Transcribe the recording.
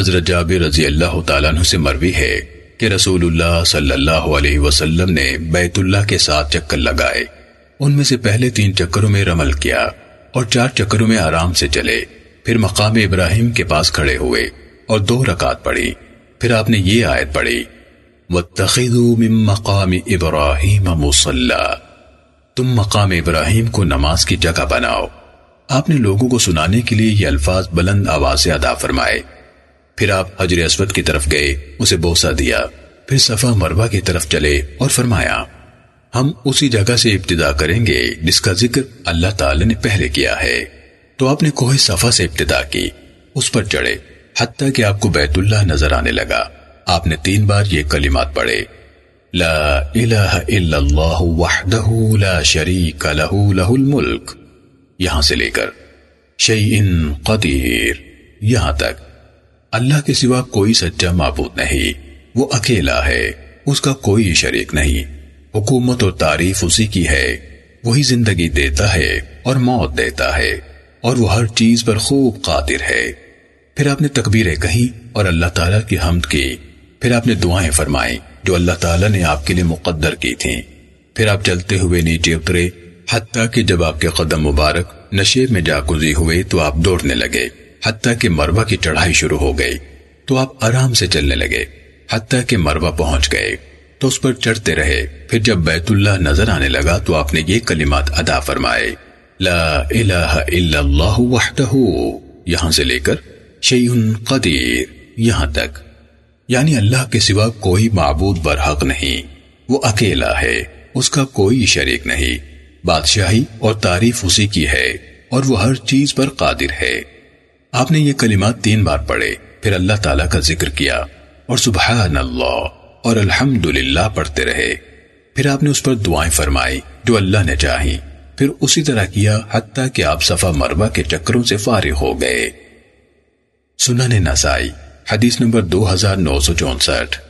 حضرت جابر رضی اللہ تعالیٰ عنہ سے مروی ہے کہ رسول اللہ صلی اللہ علیہ وسلم نے بیت اللہ کے ساتھ چکر لگائے۔ ان میں سے پہلے تین چکروں میں رمل کیا اور چار چکروں میں آرام سے چلے۔ پھر مقام ابراہیم کے پاس کھڑے ہوئے اور دو رکعت پڑھی۔ پھر آپ نے یہ آیت پڑھی، وَاتَّخِذُوا مِن مَقَامِ إِبْرَاهِيمَ مُصَلَّى تم مقام ابراہیم کو نماز کی جگہ بناؤ۔ آپ نے لوگوں کو سنانے کے لیے یہ الفاظ بلند آواز سے ادا فرمائے۔ پھر آپ حجر اسود کی طرف گئے، اسے بوسا دیا۔ پھر صفا مروا کی طرف چلے اور فرمایا، ہم اسی جگہ سے ابتدا کریں گے جس کا ذکر اللہ تعالی نے پہلے کیا ہے۔ تو آپ نے کوہ صفا سے ابتدا کی، اس پر چڑھے، حتیٰ کہ آپ کو بیت اللہ نظر آنے لگا۔ آپ نے تین بار یہ کلمات پڑھے۔ لا الہ الا اللہ وحدہ لا شریک لہو لہو الملک۔ یہاں سے لے کر، شیئن قدیر، یہاں تک۔ اللہ کے سوا کوئی سچا معبود نہیں۔ وہ اکیلا ہے، اس کا کوئی شریک نہیں۔ حکومت اور تعریف اسی کی ہے۔ وہی زندگی دیتا ہے اور موت دیتا ہے۔ اور وہ ہر چیز پر خوب قادر ہے۔ پھر آپ نے تکبیریں کہیں اور اللہ تعالیٰ کی حمد کی۔ پھر آپ نے دعائیں فرمائیں جو اللہ تعالیٰ نے آپ کے لیے مقدر کی تھیں۔ پھر آپ چلتے ہوئے نیچے اترے۔ حتیٰ کہ جب آپ کے قدم مبارک نشے میں جا گزی ہوئے تو آپ دوڑنے لگے۔ حتیٰ کہ مروا کی چڑھائی شروع ہو گئی تو آپ آرام سے چلنے لگے، حتیٰ کہ مروا پہنچ گئے۔ تو اس پر چڑھتے رہے۔ پھر جب بیت اللہ نظر آنے لگا تو آپ نے یہ کلمات ادا فرمائے۔ لا الہ الا اللہ وحدہ، یہاں سے لے کر شیئن قدیر، یہاں تک۔ یعنی اللہ کے سوا کوئی معبود برحق نہیں۔ وہ اکیلا ہے، اس کا کوئی شریک نہیں۔ بادشاہی اور تعریف اسی کی ہے اور وہ ہر چیز پر قادر ہے۔ آپ نے یہ کلمات تین بار پڑھے، پھر اللہ تعالیٰ کا ذکر کیا اور سبحان اللہ اور الحمدللہ پڑھتے رہے۔ پھر آپ نے اس پر دعائیں فرمائی جو اللہ نے چاہی۔ پھر اسی طرح کیا حتیٰ کہ آپ صفا مربع کے چکروں سے فارغ ہو گئے۔ سنن نسائی، حدیث نمبر دو ہزار نو سو چونسٹھ۔